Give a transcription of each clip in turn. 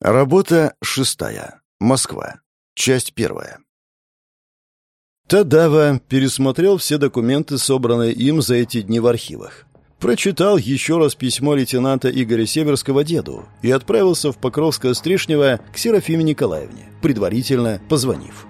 Работа шестая. Москва. Часть первая. Тадава пересмотрел все документы, собранные им за эти дни в архивах. Прочитал еще раз письмо лейтенанта Игоря Северского деду и отправился в Покровское-Стришнево к Серафиме Николаевне, предварительно позвонив.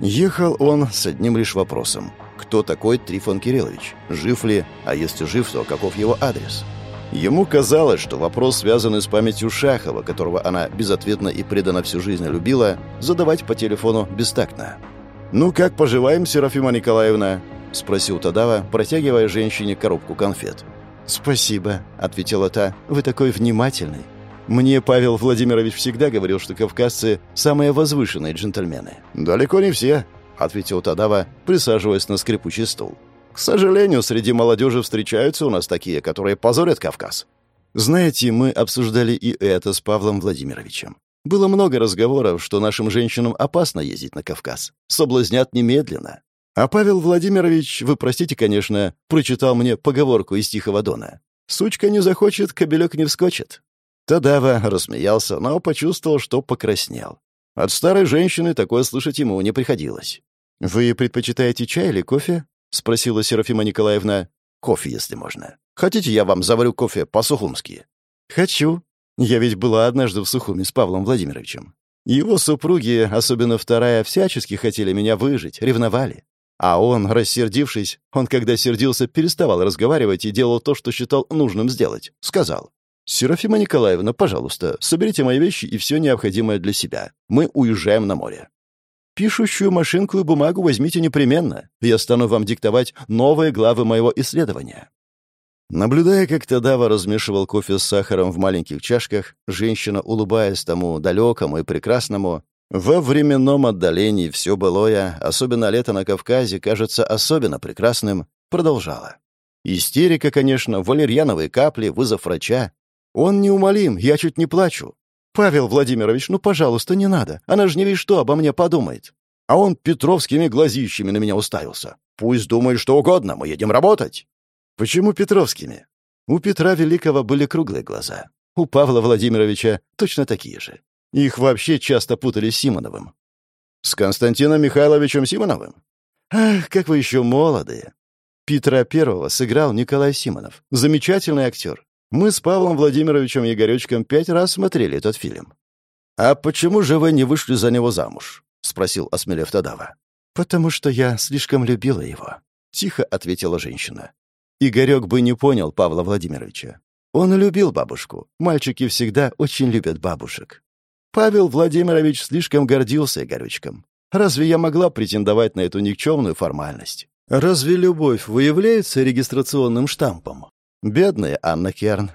Ехал он с одним лишь вопросом. Кто такой Трифон Кириллович? Жив ли? А если жив, то каков его адрес? Ему казалось, что вопрос, связанный с памятью Шахова, которого она безответно и преданно всю жизнь любила, задавать по телефону бестактно. «Ну, как поживаем, Серафима Николаевна?» — спросил Тадава, протягивая женщине коробку конфет. «Спасибо», — ответила та, — «вы такой внимательный. Мне Павел Владимирович всегда говорил, что кавказцы — самые возвышенные джентльмены». «Далеко не все», — ответил Тадава, присаживаясь на скрипучий стул. К сожалению, среди молодежи встречаются у нас такие, которые позорят Кавказ. Знаете, мы обсуждали и это с Павлом Владимировичем. Было много разговоров, что нашим женщинам опасно ездить на Кавказ. Соблазнят немедленно. А Павел Владимирович, вы простите, конечно, прочитал мне поговорку из Тихого Дона. «Сучка не захочет, кобелек не вскочит». Тадава рассмеялся, но почувствовал, что покраснел. От старой женщины такое слышать ему не приходилось. «Вы предпочитаете чай или кофе?» — спросила Серафима Николаевна. «Кофе, если можно. Хотите, я вам заварю кофе по-сухумски?» «Хочу. Я ведь была однажды в Сухуме с Павлом Владимировичем. Его супруги, особенно вторая, всячески хотели меня выжить, ревновали. А он, рассердившись, он, когда сердился, переставал разговаривать и делал то, что считал нужным сделать. Сказал, «Серафима Николаевна, пожалуйста, соберите мои вещи и все необходимое для себя. Мы уезжаем на море. Пишущую машинку и бумагу возьмите непременно. Я стану вам диктовать новые главы моего исследования». Наблюдая, как Тадава размешивал кофе с сахаром в маленьких чашках, женщина, улыбаясь тому далекому и прекрасному, во временном отдалении все былое, особенно лето на Кавказе, кажется особенно прекрасным, продолжала. Истерика, конечно, валерьяновые капли, вызов врача. Он неумолим, я чуть не плачу. «Павел Владимирович, ну, пожалуйста, не надо. Она же не весь что обо мне подумает». А он петровскими глазищами на меня уставился. «Пусть думает что угодно, мы едем работать». «Почему петровскими?» У Петра Великого были круглые глаза. У Павла Владимировича точно такие же. Их вообще часто путали с Симоновым. «С Константином Михайловичем Симоновым?» «Ах, как вы еще молодые!» Петра Первого сыграл Николай Симонов. Замечательный актер. Мы с Павлом Владимировичем Егорючком пять раз смотрели этот фильм. «А почему же вы не вышли за него замуж?» — спросил осмелев Тадава. «Потому что я слишком любила его», — тихо ответила женщина. Игорек бы не понял Павла Владимировича. Он любил бабушку. Мальчики всегда очень любят бабушек. Павел Владимирович слишком гордился Игорючком. Разве я могла претендовать на эту никчемную формальность? Разве любовь выявляется регистрационным штампом? Бедная Анна Керн.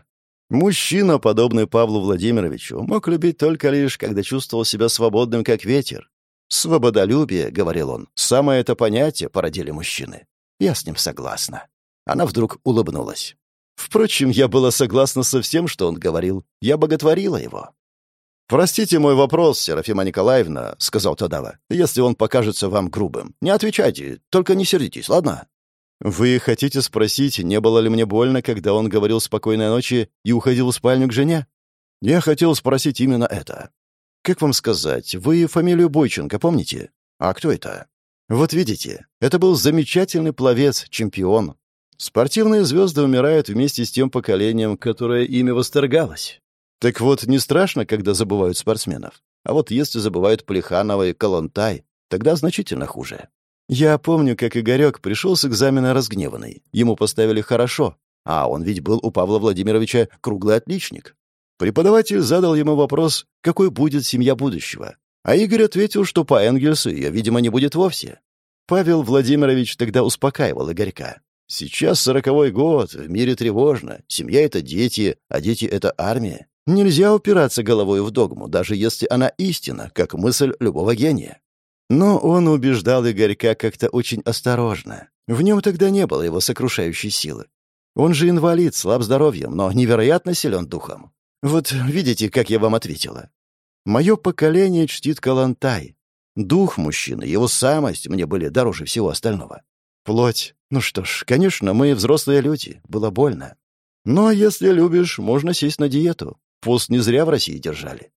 Мужчина, подобный Павлу Владимировичу, мог любить только лишь, когда чувствовал себя свободным, как ветер. «Свободолюбие», — говорил он, — «самое это понятие породили мужчины». Я с ним согласна. Она вдруг улыбнулась. Впрочем, я была согласна со всем, что он говорил. Я боготворила его. «Простите мой вопрос, Серафима Николаевна», — сказал Тадава, — «если он покажется вам грубым. Не отвечайте, только не сердитесь, ладно?» «Вы хотите спросить, не было ли мне больно, когда он говорил «спокойной ночи» и уходил в спальню к жене?» Я хотел спросить именно это. Как вам сказать, вы фамилию Бойченко помните? А кто это? Вот видите, это был замечательный пловец, чемпион. Спортивные звезды умирают вместе с тем поколением, которое ими восторгалось. Так вот, не страшно, когда забывают спортсменов. А вот если забывают Плеханова и Калантай, тогда значительно хуже. Я помню, как Игорек пришел с экзамена разгневанный. Ему поставили хорошо, а он ведь был у Павла Владимировича круглый отличник. Преподаватель задал ему вопрос, какой будет семья будущего. А Игорь ответил, что по Энгельсу ее, видимо, не будет вовсе. Павел Владимирович тогда успокаивал Игорька. «Сейчас сороковой год, в мире тревожно. Семья — это дети, а дети — это армия. Нельзя упираться головой в догму, даже если она истина, как мысль любого гения. Но он убеждал Игорька как-то очень осторожно. В нем тогда не было его сокрушающей силы. Он же инвалид, слаб здоровьем, но невероятно силен духом. Вот видите, как я вам ответила. Мое поколение чтит Калантай. Дух мужчины, его самость мне были дороже всего остального. Плоть. Ну что ж, конечно, мы взрослые люди. Было больно. Но если любишь, можно сесть на диету. Пост не зря в России держали.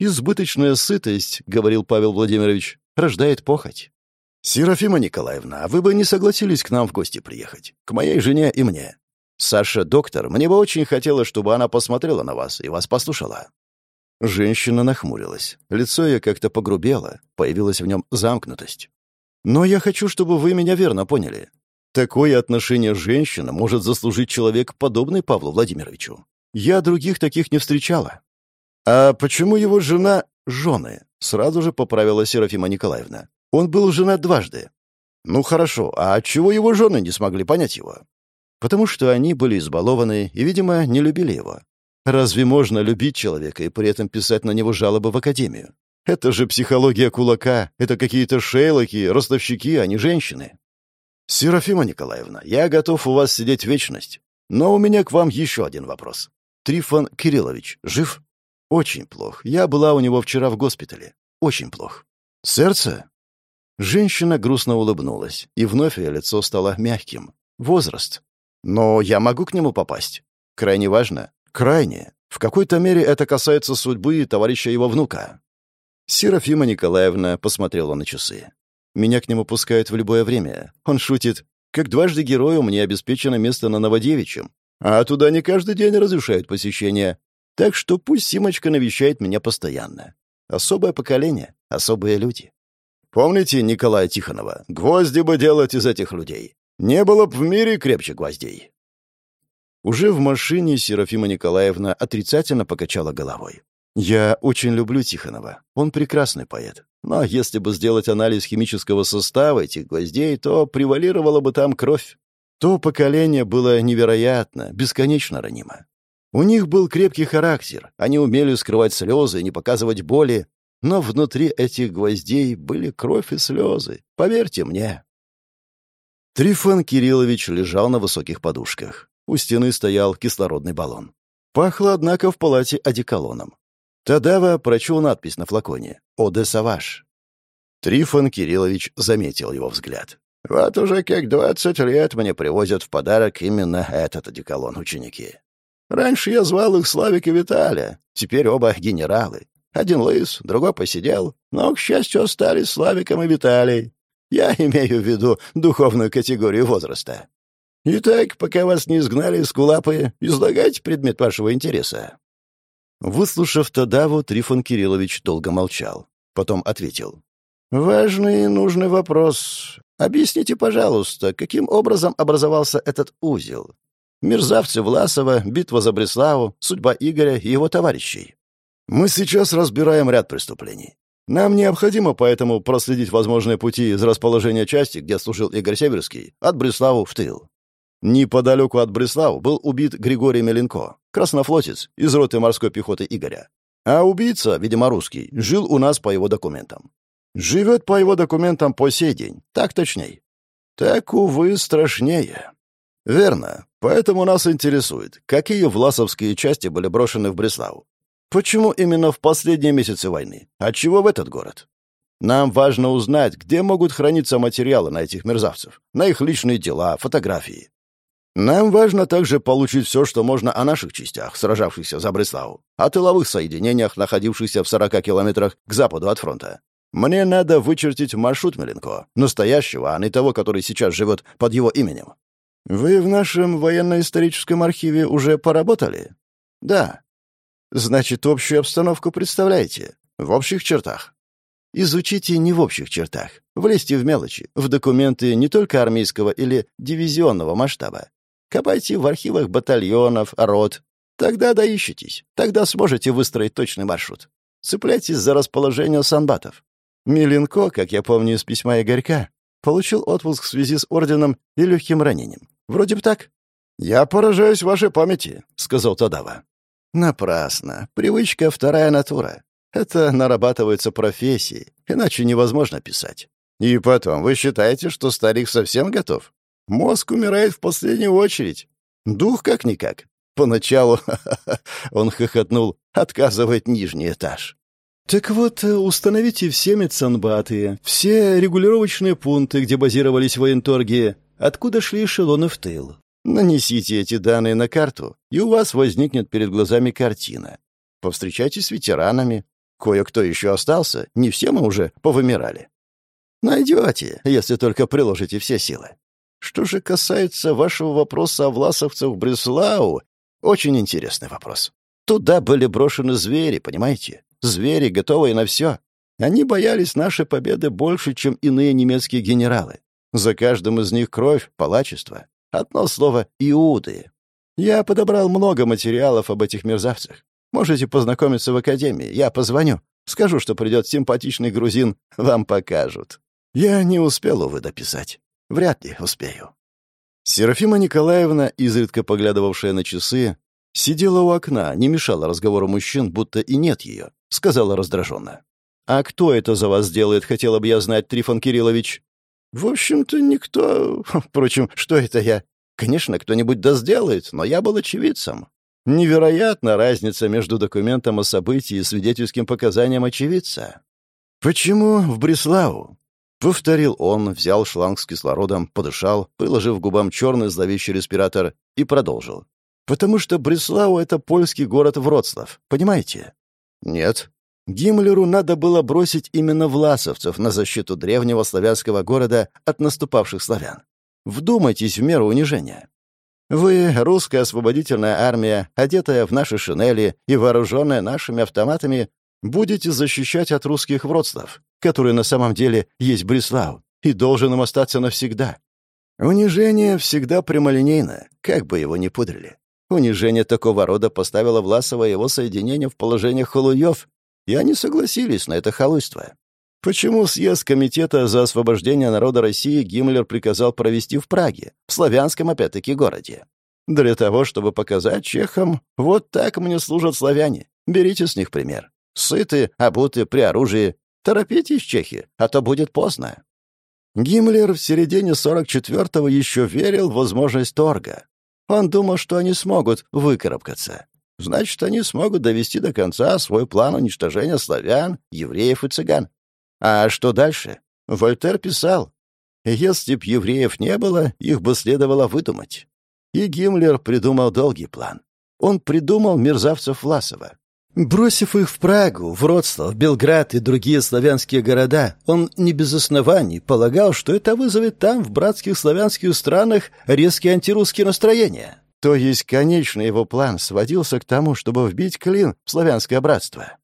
«Избыточная сытость», — говорил Павел Владимирович, — «рождает похоть». «Серафима Николаевна, вы бы не согласились к нам в гости приехать? К моей жене и мне. Саша, доктор, мне бы очень хотелось, чтобы она посмотрела на вас и вас послушала». Женщина нахмурилась. Лицо ее как-то погрубело, появилась в нем замкнутость. «Но я хочу, чтобы вы меня верно поняли. Такое отношение женщина может заслужить человек, подобный Павлу Владимировичу. Я других таких не встречала». «А почему его жена — жены?» — сразу же поправила Серафима Николаевна. «Он был женат дважды». «Ну хорошо, а отчего его жены не смогли понять его?» «Потому что они были избалованы и, видимо, не любили его. Разве можно любить человека и при этом писать на него жалобы в академию? Это же психология кулака, это какие-то шейлоки, ростовщики, а не женщины. Серафима Николаевна, я готов у вас сидеть вечность. Но у меня к вам еще один вопрос. Трифон Кириллович жив? Очень плохо. Я была у него вчера в госпитале. Очень плохо. Сердце? Женщина грустно улыбнулась, и вновь ее лицо стало мягким. Возраст. Но я могу к нему попасть. Крайне важно. Крайне. В какой-то мере это касается судьбы товарища его внука. Серафима Николаевна посмотрела на часы. Меня к нему пускают в любое время. Он шутит. Как дважды герою мне обеспечено место на Новодевичьем. А туда не каждый день разрешают посещение. Так что пусть Симочка навещает меня постоянно. Особое поколение, особые люди. Помните Николая Тихонова? Гвозди бы делать из этих людей. Не было б в мире крепче гвоздей. Уже в машине Серафима Николаевна отрицательно покачала головой. «Я очень люблю Тихонова. Он прекрасный поэт. Но если бы сделать анализ химического состава этих гвоздей, то превалировала бы там кровь. То поколение было невероятно, бесконечно ранимо. У них был крепкий характер, они умели скрывать слезы и не показывать боли, но внутри этих гвоздей были кровь и слезы, поверьте мне. Трифон Кириллович лежал на высоких подушках. У стены стоял кислородный баллон. Пахло, однако, в палате одеколоном. Тадава прочел надпись на флаконе «Оде Саваш». Трифон Кириллович заметил его взгляд. «Вот уже как двадцать лет мне привозят в подарок именно этот одеколон ученики. Раньше я звал их Славик и Виталия. Теперь оба генералы. Один лыс, другой посидел. Но, к счастью, остались Славиком и Виталий. Я имею в виду духовную категорию возраста. Итак, пока вас не изгнали из Кулапы, излагайте предмет вашего интереса». Выслушав Тадаву, Трифон Кириллович долго молчал. Потом ответил. «Важный и нужный вопрос. Объясните, пожалуйста, каким образом образовался этот узел? Мерзавцы Власова, битва за Бреславу, судьба Игоря и его товарищей. Мы сейчас разбираем ряд преступлений. Нам необходимо поэтому проследить возможные пути из расположения части, где служил Игорь Северский, от Бреславу в тыл. Неподалеку от Бреславу был убит Григорий Меленко, краснофлотец из роты морской пехоты Игоря. А убийца, видимо, русский, жил у нас по его документам. Живет по его документам по сей день, так точней. Так, увы, страшнее. Верно. Поэтому нас интересует, какие власовские части были брошены в Бреславу. Почему именно в последние месяцы войны? Отчего в этот город? Нам важно узнать, где могут храниться материалы на этих мерзавцев, на их личные дела, фотографии. Нам важно также получить все, что можно о наших частях, сражавшихся за Бреславу, о тыловых соединениях, находившихся в 40 километрах к западу от фронта. Мне надо вычертить маршрут Меленко, настоящего, а не того, который сейчас живет под его именем. «Вы в нашем военно-историческом архиве уже поработали?» «Да». «Значит, общую обстановку представляете? В общих чертах?» «Изучите не в общих чертах. Влезьте в мелочи, в документы не только армейского или дивизионного масштаба. Копайте в архивах батальонов, рот. Тогда доищетесь. Тогда сможете выстроить точный маршрут. Цепляйтесь за расположение санбатов. Миленко, как я помню из письма Игорька, получил отпуск в связи с орденом и легким ранением. Вроде бы так. «Я поражаюсь вашей памяти», — сказал Тадава. «Напрасно. Привычка — вторая натура. Это нарабатывается профессией, иначе невозможно писать. И потом, вы считаете, что старик совсем готов? Мозг умирает в последнюю очередь. Дух как-никак. Поначалу, он хохотнул, отказывает нижний этаж. Так вот, установите все медсанбаты, все регулировочные пункты, где базировались военторги, откуда шли эшелоны в тыл. Нанесите эти данные на карту, и у вас возникнет перед глазами картина. Повстречайтесь с ветеранами. Кое-кто еще остался, не все мы уже повымирали. Найдете, если только приложите все силы. Что же касается вашего вопроса о власовцах в Бреслау, очень интересный вопрос. Туда были брошены звери, понимаете? Звери, готовые на все. Они боялись нашей победы больше, чем иные немецкие генералы. За каждым из них кровь, палачество. Одно слово — Иуды. Я подобрал много материалов об этих мерзавцах. Можете познакомиться в академии. Я позвоню. Скажу, что придет симпатичный грузин. Вам покажут. Я не успел, увы, дописать. Вряд ли успею. Серафима Николаевна, изредка поглядывавшая на часы, сидела у окна, не мешала разговору мужчин, будто и нет ее, сказала раздраженно. «А кто это за вас делает, хотела бы я знать, Трифон Кириллович?» «В общем-то, никто. Впрочем, что это я? Конечно, кто-нибудь да сделает, но я был очевидцем. Невероятна разница между документом о событии и свидетельским показанием очевидца. Почему в Бреслау? Повторил он, взял шланг с кислородом, подышал, приложив губам черный зловещий респиратор и продолжил. «Потому что Бреслау — это польский город Вроцлав, понимаете?» «Нет», Гиммлеру надо было бросить именно власовцев на защиту древнего славянского города от наступавших славян. Вдумайтесь в меру унижения. Вы, русская освободительная армия, одетая в наши шинели и вооруженная нашими автоматами, будете защищать от русских вродств, которые на самом деле есть Бреслав, и должен им остаться навсегда. Унижение всегда прямолинейно, как бы его ни пудрили. Унижение такого рода поставило Власова и его соединение в положение халуев, и они согласились на это халуйство. Почему съезд Комитета за освобождение народа России Гиммлер приказал провести в Праге, в славянском опять-таки городе? Для того, чтобы показать чехам, вот так мне служат славяне. Берите с них пример. Сыты, обуты, при оружии. Торопитесь, чехи, а то будет поздно. Гиммлер в середине 44-го еще верил в возможность торга. Он думал, что они смогут выкарабкаться. Значит, они смогут довести до конца свой план уничтожения славян, евреев и цыган. А что дальше? Вольтер писал, если б евреев не было, их бы следовало выдумать. И Гиммлер придумал долгий план. Он придумал мерзавцев Власова. Бросив их в Прагу, Вроцлав, Белград и другие славянские города, он не без оснований полагал, что это вызовет там, в братских славянских странах, резкие антирусские настроения. То есть конечный его план сводился к тому, чтобы вбить клин в славянское братство.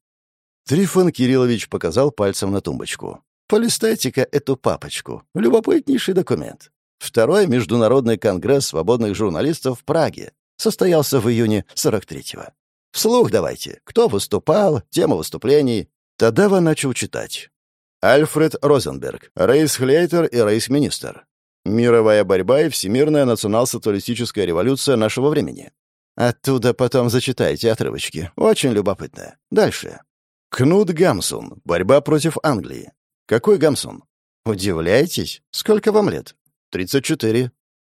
Трифон Кириллович показал пальцем на тумбочку. «Полистайте-ка эту папочку. Любопытнейший документ. Второй Международный конгресс свободных журналистов в Праге состоялся в июне 43-го. Вслух давайте. Кто выступал, тема выступлений. Тадава начал читать. Альфред Розенберг, рейс-хлейтер и рейс-министр. Мировая борьба и всемирная национал-социалистическая революция нашего времени. Оттуда потом зачитайте отрывочки. Очень любопытно. Дальше. Кнут Гамсун. Борьба против Англии. Какой Гамсун? Удивляетесь? Сколько вам лет? 34.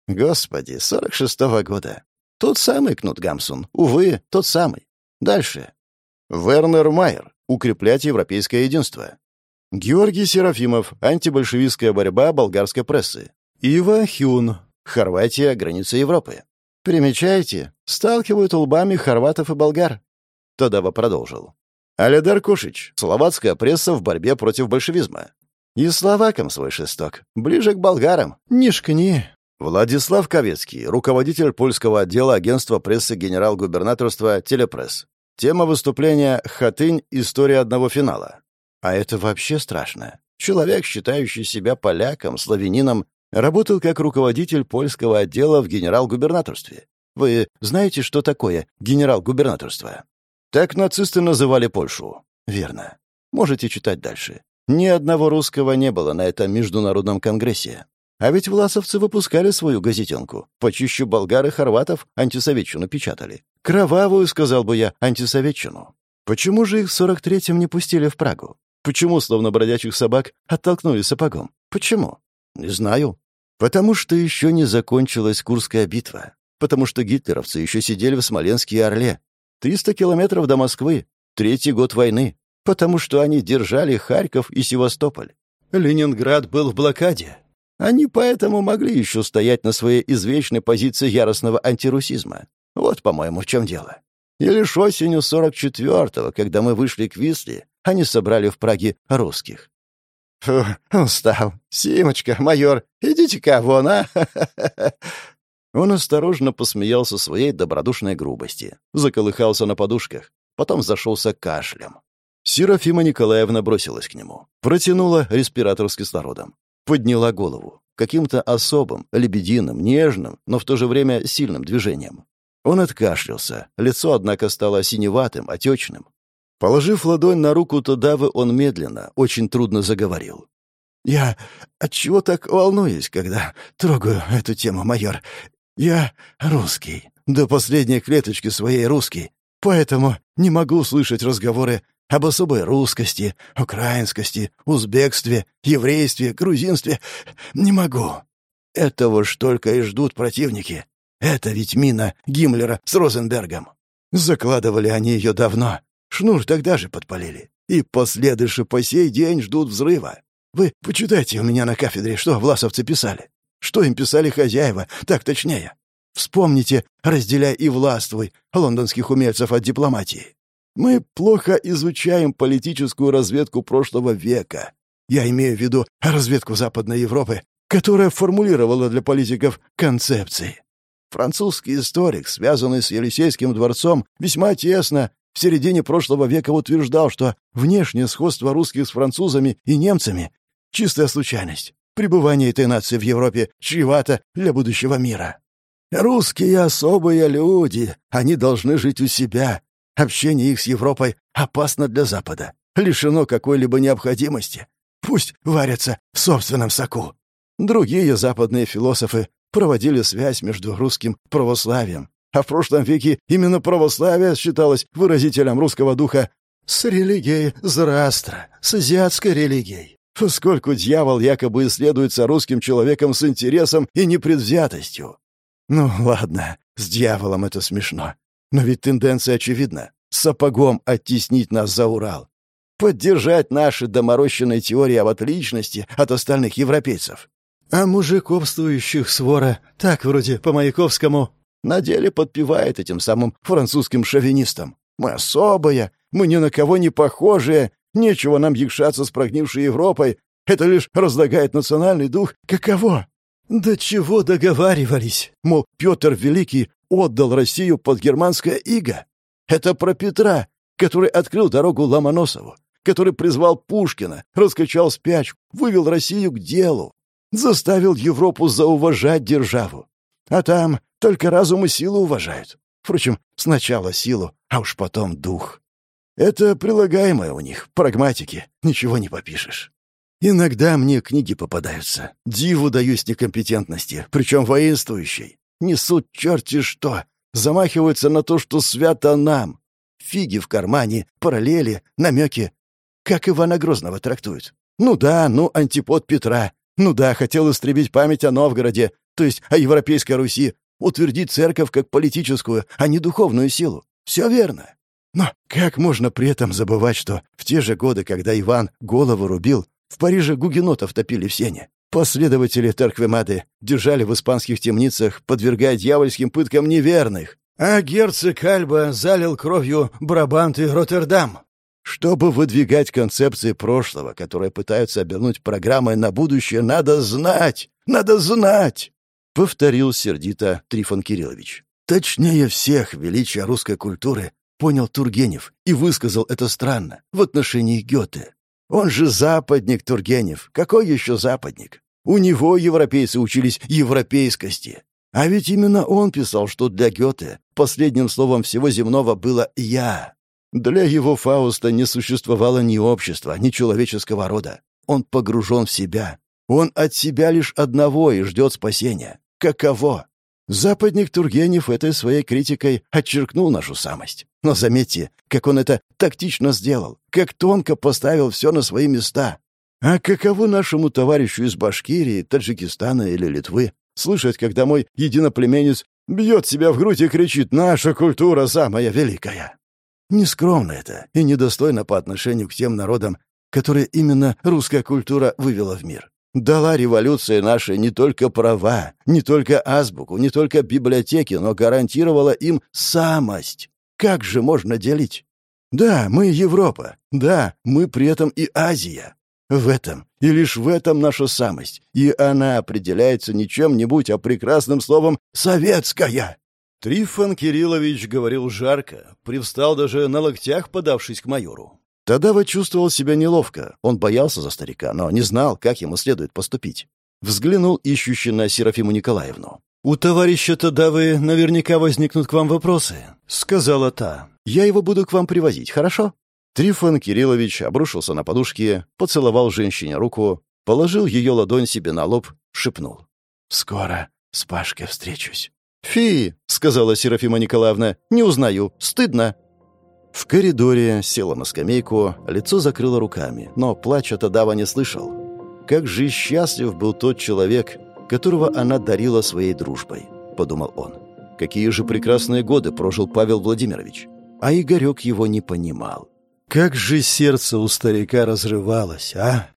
Господи, 46-го года. Тот самый Кнут Гамсун. Увы, тот самый. Дальше. Вернер Майер. Укреплять европейское единство. Георгий Серафимов. Антибольшевистская борьба болгарской прессы. Ива Хюн. Хорватия, граница Европы. Примечаете? Сталкивают лбами хорватов и болгар. Тодава продолжил. Алидар Кушич. Словацкая пресса в борьбе против большевизма. И словакам свой шесток. Ближе к болгарам. Не. Владислав Ковецкий, руководитель польского отдела агентства прессы генерал-губернаторства «Телепресс». Тема выступления «Хатынь. История одного финала». А это вообще страшно. Человек, считающий себя поляком, славянином, Работал как руководитель польского отдела в генерал-губернаторстве. Вы знаете, что такое генерал-губернаторство? Так нацисты называли Польшу. Верно. Можете читать дальше. Ни одного русского не было на этом международном конгрессе. А ведь власовцы выпускали свою газетенку. Почище болгар и хорватов антисоветчину печатали. Кровавую, сказал бы я, антисоветчину. Почему же их в 43-м не пустили в Прагу? Почему, словно бродячих собак, оттолкнули сапогом? Почему? Не знаю. Потому что еще не закончилась Курская битва. Потому что гитлеровцы еще сидели в Смоленске и Орле. 300 километров до Москвы. Третий год войны. Потому что они держали Харьков и Севастополь. Ленинград был в блокаде. Они поэтому могли еще стоять на своей извечной позиции яростного антирусизма. Вот, по-моему, в чем дело. И лишь осенью 44-го, когда мы вышли к Висле, они собрали в Праге русских. «Фу, устал. Симочка, майор, идите-ка вон, а!» Он осторожно посмеялся своей добродушной грубости, заколыхался на подушках, потом зашелся кашлем. Серафима Николаевна бросилась к нему, протянула респиратор с кислородом, подняла голову каким-то особым, лебединым, нежным, но в то же время сильным движением. Он откашлялся, лицо, однако, стало синеватым, отечным. Положив ладонь на руку Тодавы, он медленно, очень трудно заговорил. «Я отчего так волнуюсь, когда трогаю эту тему, майор? Я русский, до последней клеточки своей русский, поэтому не могу слышать разговоры об особой русскости, украинскости, узбекстве, еврействе, грузинстве. Не могу. Этого ж только и ждут противники. Это ведь мина Гиммлера с Розенбергом. Закладывали они ее давно. Шнур тогда же подпалили. И последующие по сей день ждут взрыва. Вы почитайте у меня на кафедре, что власовцы писали. Что им писали хозяева, так точнее. Вспомните «Разделяй и властвуй» лондонских умельцев от дипломатии. Мы плохо изучаем политическую разведку прошлого века. Я имею в виду разведку Западной Европы, которая формулировала для политиков концепции. Французский историк, связанный с Елисейским дворцом, весьма тесно в середине прошлого века утверждал, что внешнее сходство русских с французами и немцами — чистая случайность. Пребывание этой нации в Европе чревато для будущего мира. Русские особые люди, они должны жить у себя, Общение их с Европой опасно для Запада, лишено какой-либо необходимости. Пусть варятся в собственном соку. Другие западные философы проводили связь между русским православием, а в прошлом веке именно православие считалось выразителем русского духа с религией Зороастра, с азиатской религией. Поскольку дьявол якобы исследуется русским человеком с интересом и непредвзятостью. Ну, ладно, с дьяволом это смешно. Но ведь тенденция очевидна — сапогом оттеснить нас за Урал. Поддержать наши доморощенные теории об отличности от остальных европейцев. А мужиковствующих свора, так вроде по Маяковскому, на деле подпевает этим самым французским шовинистам. Мы особые, мы ни на кого не похожие, нечего нам якшаться с прогнившей Европой, это лишь разлагает национальный дух. Каково? До чего договаривались? Мол, Петр Великий отдал Россию под германское иго. Это про Петра, который открыл дорогу Ломоносову, который призвал Пушкина, раскачал спячку, вывел Россию к делу, заставил Европу зауважать державу. А там только разум и силу уважают. Впрочем, сначала силу, а уж потом дух. Это прилагаемое у них, прагматики, ничего не попишешь. Иногда мне книги попадаются. Диву даюсь некомпетентности, причем воинствующей. Несут черти что. Замахиваются на то, что свято нам. Фиги в кармане, параллели, намеки. Как Ивана Грозного трактуют. Ну да, ну антипод Петра. Ну да, хотел истребить память о Новгороде, то есть о Европейской Руси, утвердить церковь как политическую, а не духовную силу. Все верно. Но как можно при этом забывать, что в те же годы, когда Иван голову рубил, в Париже гугенотов топили в сене? Последователи Тарквемады держали в испанских темницах, подвергая дьявольским пыткам неверных, а герцог Альба залил кровью Брабант и Роттердам. Чтобы выдвигать концепции прошлого, которые пытаются обернуть программой на будущее, надо знать! Надо знать! — повторил сердито Трифон Кириллович. Точнее всех величия русской культуры понял Тургенев и высказал это странно в отношении Гёте. Он же западник Тургенев. Какой еще западник? У него европейцы учились европейскости. А ведь именно он писал, что для Гёте последним словом всего земного было «я». Для его Фауста не существовало ни общества, ни человеческого рода. Он погружен в себя. Он от себя лишь одного и ждет спасения. Каково? Западник Тургенев этой своей критикой отчеркнул нашу самость. Но заметьте, как он это тактично сделал, как тонко поставил все на свои места. А каково нашему товарищу из Башкирии, Таджикистана или Литвы слышать, когда мой единоплеменец бьет себя в грудь и кричит «Наша культура самая великая!» Нескромно это и недостойно по отношению к тем народам, которые именно русская культура вывела в мир. Дала революция нашей не только права, не только азбуку, не только библиотеки, но гарантировала им самость. Как же можно делить? Да, мы Европа. Да, мы при этом и Азия. В этом, и лишь в этом наша самость. И она определяется не чем-нибудь, а прекрасным словом «советская». Трифон Кириллович говорил жарко, привстал даже на локтях, подавшись к майору. Тадава чувствовал себя неловко. Он боялся за старика, но не знал, как ему следует поступить. Взглянул ищущий на Серафиму Николаевну. «У товарища Тадавы наверняка возникнут к вам вопросы», — сказала та. «Я его буду к вам привозить, хорошо?» Трифон Кириллович обрушился на подушки, поцеловал женщине руку, положил ее ладонь себе на лоб, шепнул. «Скоро с Пашкой встречусь». «Фи!» — сказала Серафима Николаевна. «Не узнаю. Стыдно». В коридоре села на скамейку, лицо закрыло руками, но плача Тадава не слышал. Как же счастлив был тот человек, которого она дарила своей дружбой, подумал он. Какие же прекрасные годы прожил Павел Владимирович. А Игорек его не понимал. Как же сердце у старика разрывалось, а?